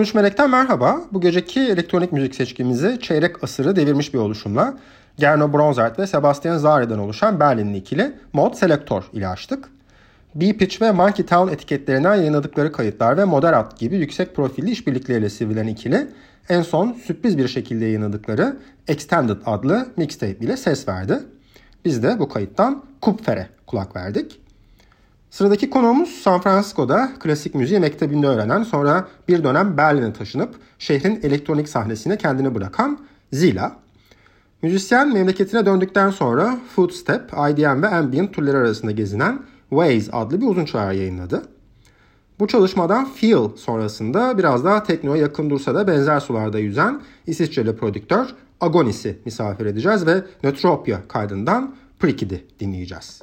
13 Melek'ten merhaba. Bu geceki elektronik müzik seçkimizi çeyrek asırı devirmiş bir oluşumla Gerno Bronzert ve Sebastian Zari'den oluşan Berlinli ikili Mod Selector ile açtık. B-Pitch ve Monkey Town etiketlerinden yayınladıkları kayıtlar ve Moderat gibi yüksek profilli işbirlikleriyle sivrilen ikili en son sürpriz bir şekilde yayınladıkları Extended adlı mixtape ile ses verdi. Biz de bu kayıttan Kupfer'e kulak verdik. Sıradaki konuğumuz San Francisco'da klasik müziği mektebinde öğrenen sonra bir dönem Berlin'e taşınıp şehrin elektronik sahnesine kendini bırakan Zila. Müzisyen memleketine döndükten sonra Footstep, IDM ve Ambient türleri arasında gezinen Waze adlı bir uzun çağrı yayınladı. Bu çalışmadan Feel sonrasında biraz daha teknoya yakın dursa da benzer sularda yüzen İsviçreli prodüktör Agonis'i misafir edeceğiz ve Nötropia kaydından Prikid'i dinleyeceğiz.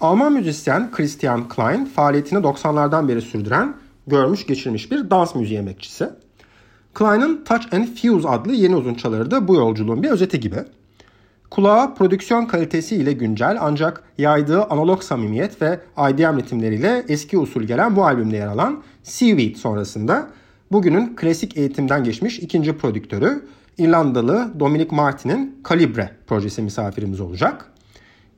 Alman müzisyen Christian Klein faaliyetini 90'lardan beri sürdüren görmüş geçirmiş bir dans müziği emekçisi. Klein'ın Touch and Fuse adlı yeni uzun çaları da bu yolculuğun bir özeti gibi. Kulağa prodüksiyon kalitesi ile güncel ancak yaydığı analog samimiyet ve IDM ritimleriyle eski usul gelen bu albümde yer alan Seaweed sonrasında bugünün klasik eğitimden geçmiş ikinci prodüktörü İrlandalı Dominic Martin'in Calibre projesi misafirimiz olacak.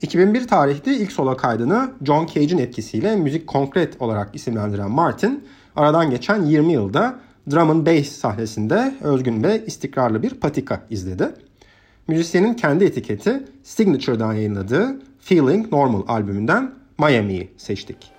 2001 tarihli ilk solo kaydını John Cage'in etkisiyle müzik konkret olarak isimlendiren Martin, aradan geçen 20 yılda drum and bass sahnesinde özgün ve istikrarlı bir patika izledi. Müzisyenin kendi etiketi Signature'dan yayınladığı Feeling Normal albümünden Miami'yi seçtik.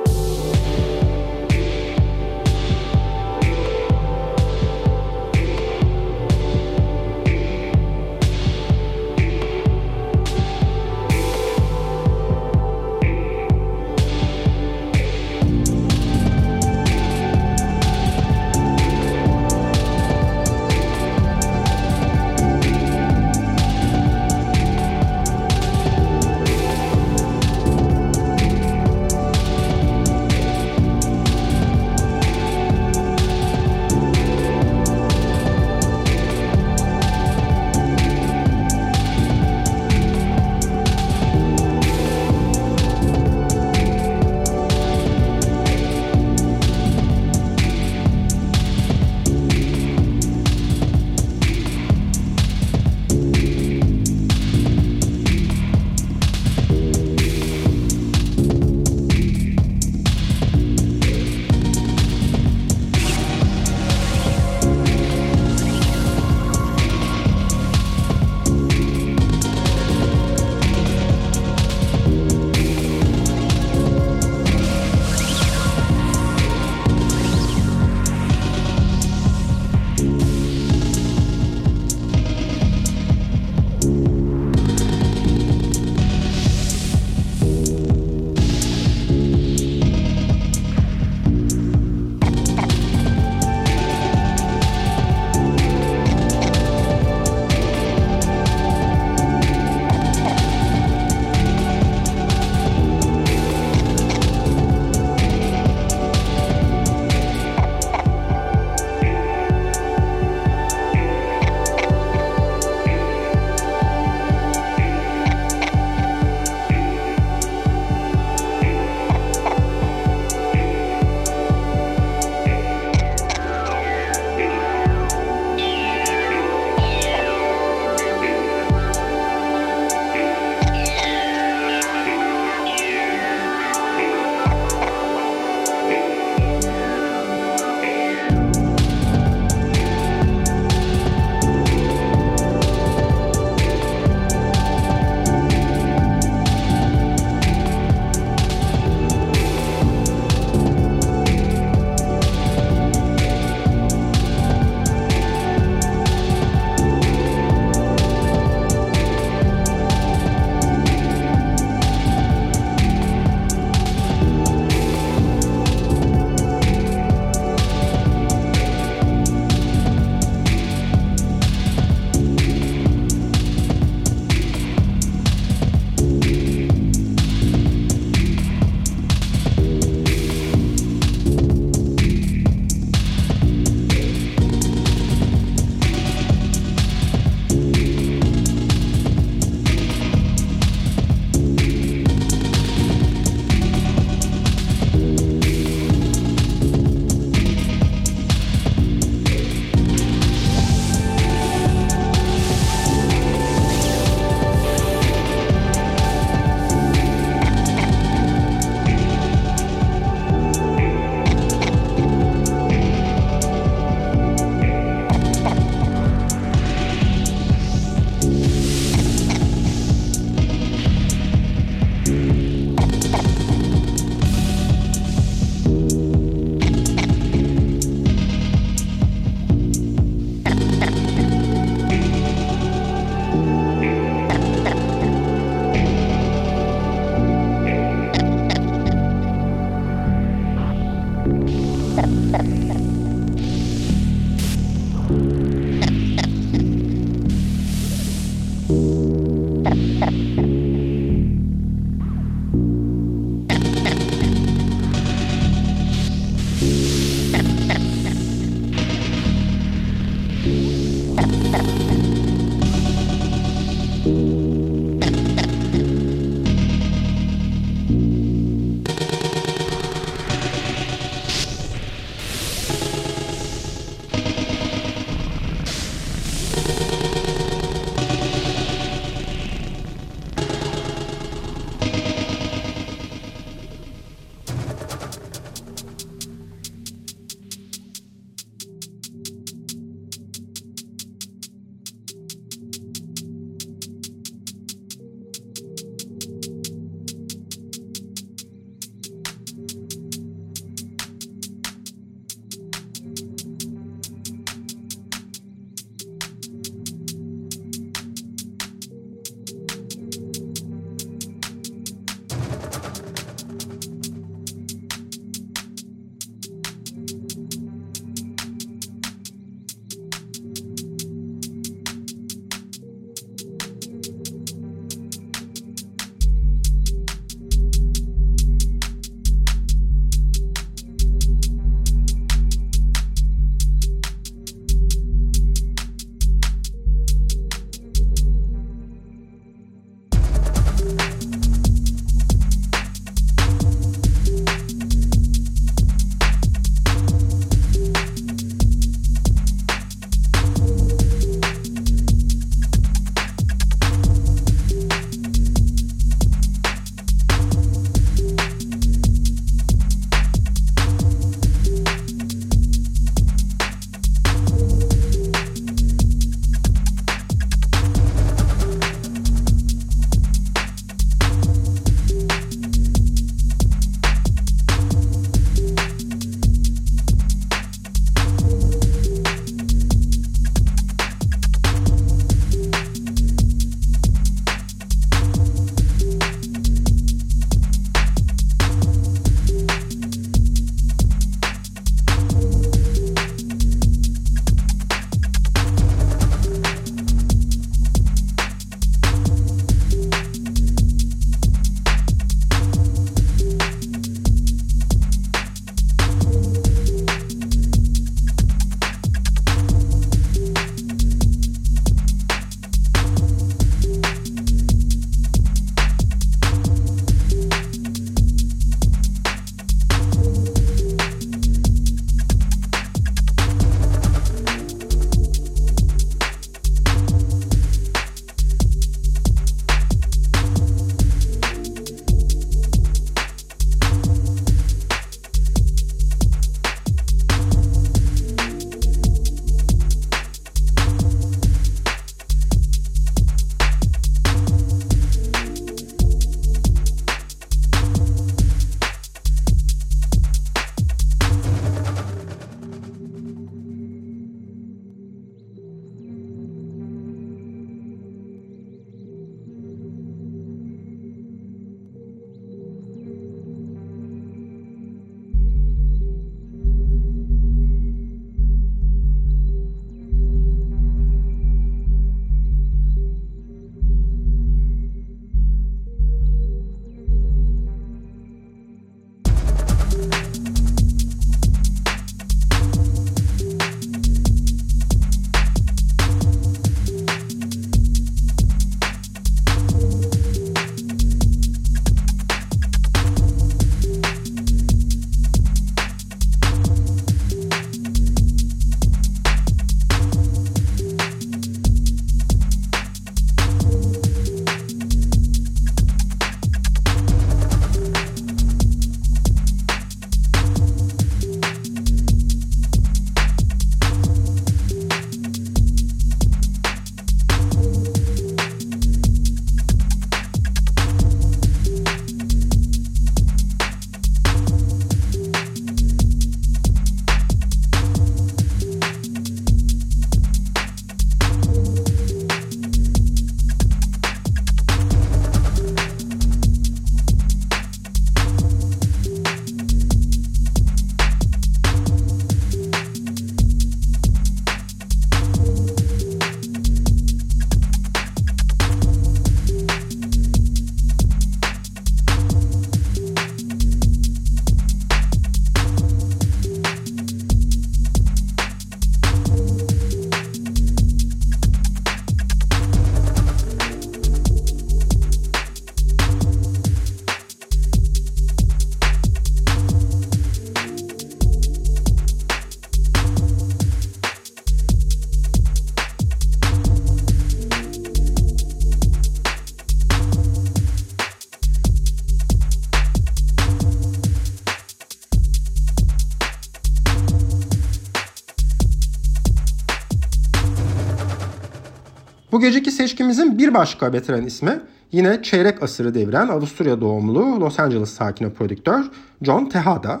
Bu geceki seçkimizin bir başka veteran ismi yine çeyrek asırı deviren Avusturya doğumlu Los Angeles sakini prodüktör John Tejada.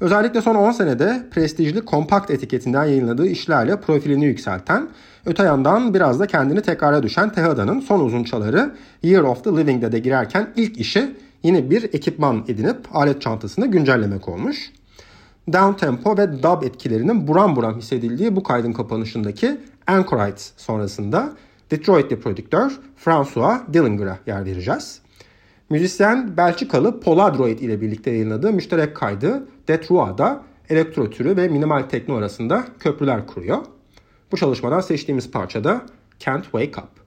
Özellikle son 10 senede prestijli kompakt etiketinden yayınladığı işlerle profilini yükselten, öte yandan biraz da kendini tekrara düşen Tejada'nın son uzunçaları Year of the Living'de de girerken ilk işi yine bir ekipman edinip alet çantasını güncellemek olmuş. Down tempo ve dub etkilerinin buram buram hissedildiği bu kaydın kapanışındaki Anchorites sonrasında Detroit'li prodüktör François Dillinger'a yer vereceğiz. Müzisyen Belçikalı Poladroid ile birlikte yayınladığı müşterek kaydı Detrua'da elektro türü ve minimal tekno arasında köprüler kuruyor. Bu çalışmadan seçtiğimiz parçada Can't Wake Up.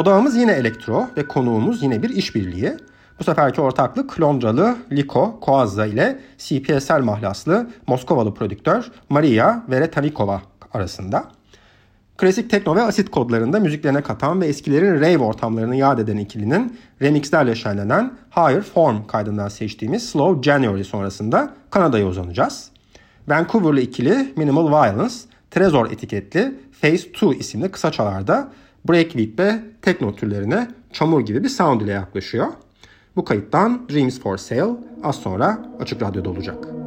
Odağımız yine elektro ve konuğumuz yine bir işbirliği. Bu seferki ortaklık Londralı Liko Koazza ile CPSL mahlaslı Moskovalı prodüktör Maria Veretanikova arasında. Klasik tekno ve asit kodlarında müziklerine katan ve eskilerin rave ortamlarını yad eden ikilinin remixlerle şenlenen Higher Form kaydından seçtiğimiz Slow January sonrasında Kanada'ya uzanacağız. Vancouver'lı ikili Minimal Violence, Trezor etiketli Phase 2 isimli kısa çalarda breakbeat ve tekno türlerine çamur gibi bir sound ile yaklaşıyor. Bu kayıttan Dreams for Sale az sonra Açık Radyo'da olacak.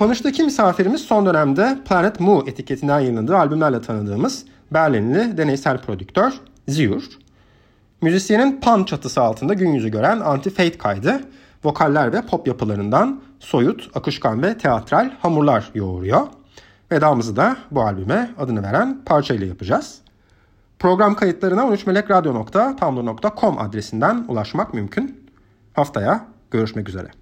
Kapanıştaki misafirimiz son dönemde Planet Mu etiketinden yayınladığı albümlerle tanıdığımız Berlinli deneysel prodüktör Ziur. Müzisyenin pan çatısı altında gün yüzü gören Anti-Fate kaydı, vokaller ve pop yapılarından soyut, akışkan ve teatral hamurlar yoğuruyor. Vedamızı da bu albüme adını veren parçayla yapacağız. Program kayıtlarına 13melekradyo.tumblr.com adresinden ulaşmak mümkün. Haftaya görüşmek üzere.